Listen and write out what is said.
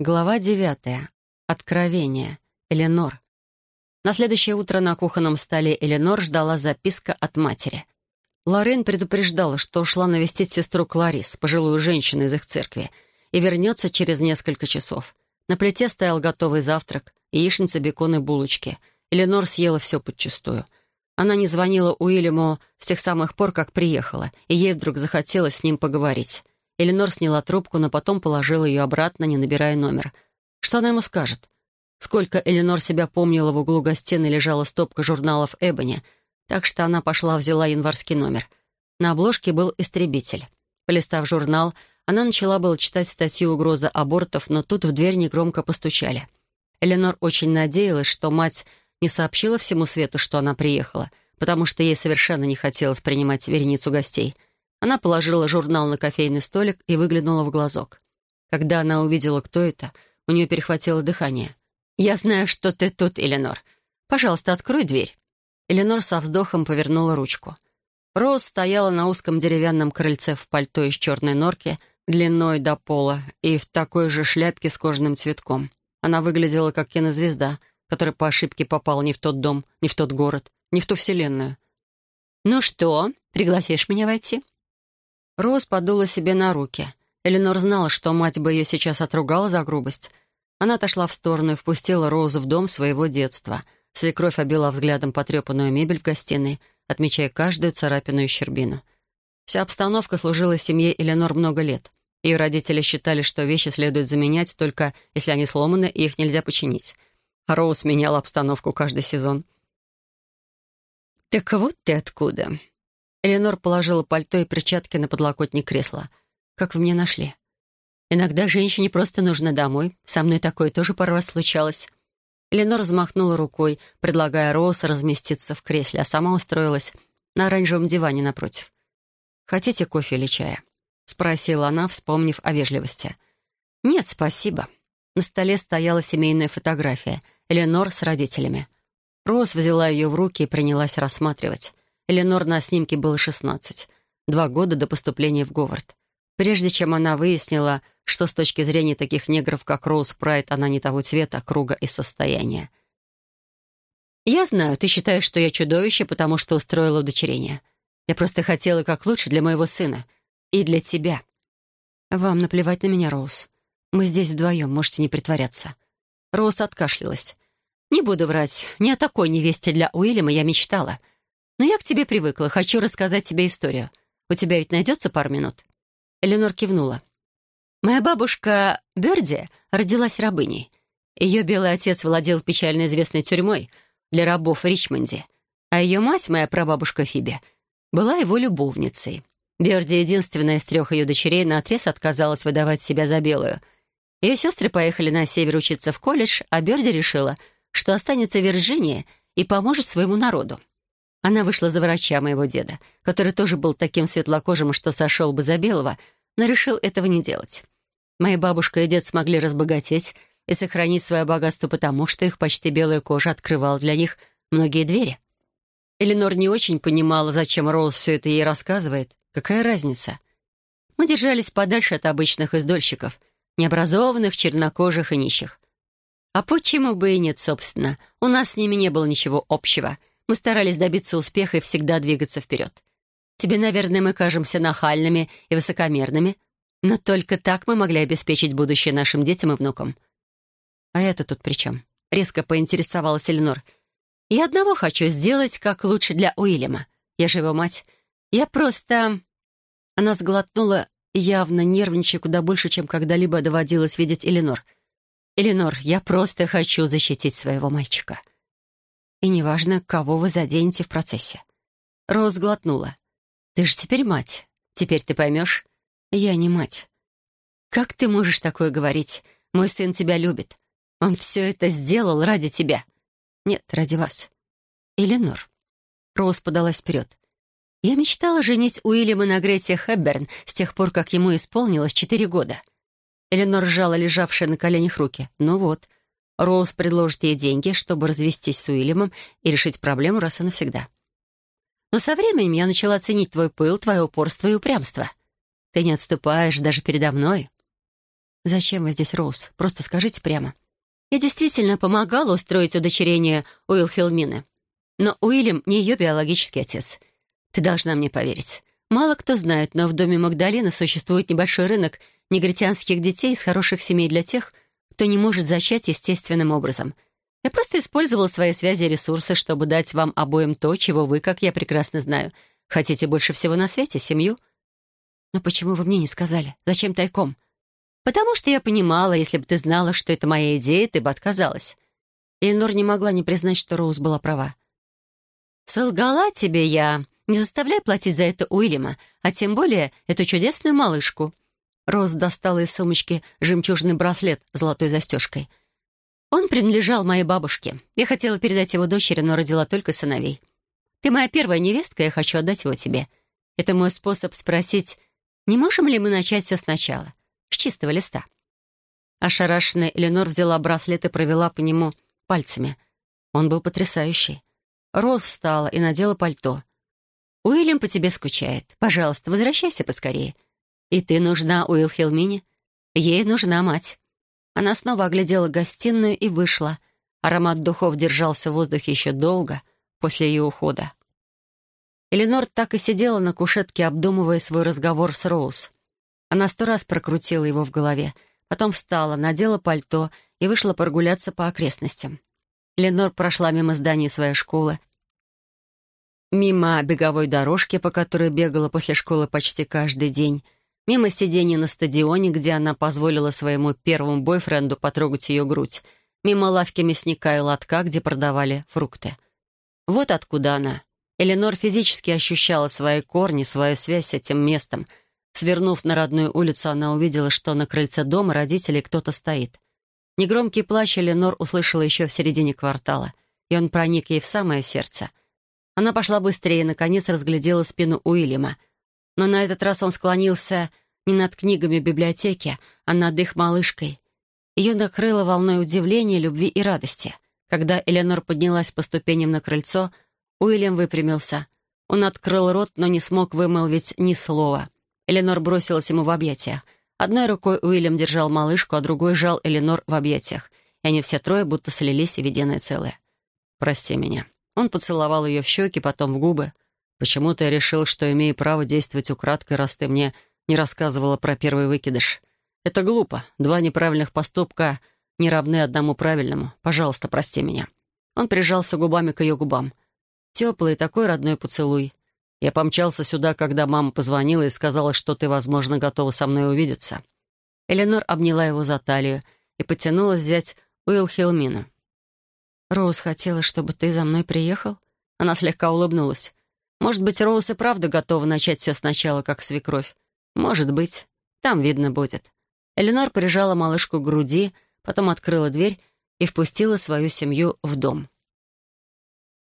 Глава девятая. Откровение. Эленор. На следующее утро на кухонном столе Эленор ждала записка от матери. Лорен предупреждала, что ушла навестить сестру Кларис, пожилую женщину из их церкви, и вернется через несколько часов. На плите стоял готовый завтрак, яичница, бекон и булочки. Эленор съела все подчистую. Она не звонила Уильяму с тех самых пор, как приехала, и ей вдруг захотелось с ним поговорить. Эленор сняла трубку, но потом положила ее обратно, не набирая номер. Что она ему скажет? Сколько Эленор себя помнила, в углу гостиной лежала стопка журналов «Эбони», так что она пошла взяла январский номер. На обложке был «Истребитель». Полистав журнал, она начала было читать статью «Угроза абортов», но тут в дверь негромко постучали. Эленор очень надеялась, что мать не сообщила всему свету, что она приехала, потому что ей совершенно не хотелось принимать вереницу гостей — она положила журнал на кофейный столик и выглянула в глазок. Когда она увидела, кто это, у нее перехватило дыхание. «Я знаю, что ты тут, Эленор. Пожалуйста, открой дверь». Эленор со вздохом повернула ручку. Роуз стояла на узком деревянном крыльце в пальто из черной норки, длиной до пола, и в такой же шляпке с кожаным цветком. Она выглядела как кинозвезда, которая по ошибке попала не в тот дом, не в тот город, не в ту вселенную. «Ну что, пригласишь меня войти?» Роуз подула себе на руки. Эленор знала, что мать бы ее сейчас отругала за грубость. Она отошла в сторону и впустила Роузу в дом своего детства. Свекровь обила взглядом потрепанную мебель в гостиной, отмечая каждую царапину и щербину. Вся обстановка служила семье Эленор много лет. Ее родители считали, что вещи следует заменять только если они сломаны и их нельзя починить. А Роуз меняла обстановку каждый сезон. «Так вот ты откуда», Эленор положила пальто и перчатки на подлокотник кресла. «Как вы меня нашли?» «Иногда женщине просто нужно домой. Со мной такое тоже пару раз случалось». Эленор взмахнула рукой, предлагая Роуз разместиться в кресле, а сама устроилась на оранжевом диване напротив. «Хотите кофе или чая?» — спросила она, вспомнив о вежливости. «Нет, спасибо». На столе стояла семейная фотография. Эленор с родителями. Роуз взяла ее в руки и принялась рассматривать. Эленор на снимке было 16, два года до поступления в Говард. Прежде чем она выяснила, что с точки зрения таких негров, как Роуз Прайд, она не того цвета, круга и состояния. «Я знаю, ты считаешь, что я чудовище, потому что устроила удочерение. Я просто хотела как лучше для моего сына. И для тебя». «Вам наплевать на меня, Роуз. Мы здесь вдвоем, можете не притворяться». Роуз откашлялась. «Не буду врать. Не о такой невесте для Уильяма я мечтала. Но я к тебе привыкла, хочу рассказать тебе историю. У тебя ведь найдется пару минут?» Эленор кивнула. «Моя бабушка Берди родилась рабыней. Ее белый отец владел печально известной тюрьмой для рабов в Ричмонде, а ее мать, моя прабабушка Фиби, была его любовницей. Берди, единственная из трех ее дочерей, наотрез отказалась выдавать себя за белую. Ее сестры поехали на север учиться в колледж, а Берди решила, что останется в Вирджинии и поможет своему народу. Она вышла за врача моего деда, который тоже был таким светлокожим, что сошел бы за белого, но решил этого не делать. Моя бабушка и дед смогли разбогатеть и сохранить свое богатство потому, что их почти белая кожа открывала для них многие двери. Эленор не очень понимала, зачем Роуз все это ей рассказывает. Какая разница? Мы держались подальше от обычных издольщиков, необразованных, чернокожих и нищих. А почему бы и нет, собственно? У нас с ними не было ничего общего — мы старались добиться успеха и всегда двигаться вперед. Тебе, наверное, мы кажемся нахальными и высокомерными, но только так мы могли обеспечить будущее нашим детям и внукам. А это тут при чем? Резко поинтересовалась Эленор. Я одного хочу сделать как лучше для Уильяма. Я же его мать. Я просто... Она сглотнула, явно нервничая куда больше, чем когда-либо доводилось видеть Эленор. «Эленор, я просто хочу защитить своего мальчика». И неважно, кого вы заденете в процессе. Роуз глотнула. «Ты же теперь мать. Теперь ты поймешь. Я не мать». «Как ты можешь такое говорить? Мой сын тебя любит. Он все это сделал ради тебя». «Нет, ради вас». «Эленор». Роуз подалась вперед. «Я мечтала женить Уильяма на Грете Хэбберн с тех пор, как ему исполнилось четыре года». Эленор сжала лежавшие на коленях руки. «Ну вот, Роуз предложит ей деньги, чтобы развестись с Уильямом и решить проблему раз и навсегда. Но со временем я начала ценить твой пыл, твое упорство и упрямство. Ты не отступаешь даже передо мной. «Зачем вы здесь, Роуз? Просто скажите прямо». Я действительно помогала устроить удочерение Уилхелмины. Но Уильям не ее биологический отец. Ты должна мне поверить. Мало кто знает, но в доме Магдалины существует небольшой рынок негритянских детей из хороших семей для тех, кто не может зачать естественным образом. Я просто использовала свои связи и ресурсы, чтобы дать вам обоим то, чего вы, как я прекрасно знаю, хотите больше всего на свете — семью. Но почему вы мне не сказали? Зачем тайком? Потому что я понимала, если бы ты знала, что это моя идея, ты бы отказалась. Эленор не могла не признать, что Роуз была права. «Солгала тебе я. Не заставляй платить за это Уильяма, а тем более эту чудесную малышку». Роуз достала из сумочки жемчужный браслет с золотой застежкой. «Он принадлежал моей бабушке. Я хотела передать его дочери, но родила только сыновей. Ты моя первая невестка, я хочу отдать его тебе. Это мой способ спросить, не можем ли мы начать все сначала?» с чистого листа. Ошарашенная Эленор взяла браслет и провела по нему пальцами. Он был потрясающий. Роз встала и надела пальто. «Уильям по тебе скучает. Пожалуйста, возвращайся поскорее. И ты нужна Уилл Хилмине. Ей нужна мать». Она снова оглядела гостиную и вышла. Аромат духов держался в воздухе еще долго после ее ухода. Эленор так и сидела на кушетке, обдумывая свой разговор с Роуз. Она сто раз прокрутила его в голове, потом встала, надела пальто и вышла прогуляться по окрестностям. Ленор прошла мимо здания своей школы, мимо беговой дорожки, по которой бегала после школы почти каждый день, мимо сидения на стадионе, где она позволила своему первому бойфренду потрогать ее грудь, мимо лавки мясника и лотка, где продавали фрукты. Вот откуда она. Эленор физически ощущала свои корни, свою связь с этим местом — Свернув на родную улицу, она увидела, что на крыльце дома родителей кто-то стоит. Негромкий плач Эленор услышала еще в середине квартала, и он проник ей в самое сердце. Она пошла быстрее и, наконец, разглядела спину Уильяма. Но на этот раз он склонился не над книгами библиотеки, а над их малышкой. Ее накрыло волной удивления, любви и радости. Когда Эленор поднялась по ступеням на крыльцо, Уильям выпрямился. Он открыл рот, но не смог вымолвить ни слова — Эленор бросилась ему в объятия. Одной рукой Уильям держал малышку, а другой жал Эленор в объятиях. И они все трое будто слились в единое целое. «Прости меня». Он поцеловал ее в щеки, потом в губы. «Почему-то я решил, что имею право действовать украдкой, раз ты мне не рассказывала про первый выкидыш. Это глупо. Два неправильных поступка не равны одному правильному. Пожалуйста, прости меня». Он прижался губами к ее губам. Теплый такой родной поцелуй. Я помчался сюда, когда мама позвонила и сказала, что ты, возможно, готова со мной увидеться». Эленор обняла его за талию и потянулась взять Уилл Хилмина. «Роуз хотела, чтобы ты за мной приехал?» Она слегка улыбнулась. «Может быть, Роуз и правда готова начать все сначала, как свекровь? Может быть. Там видно будет». Эленор прижала малышку к груди, потом открыла дверь и впустила свою семью в дом.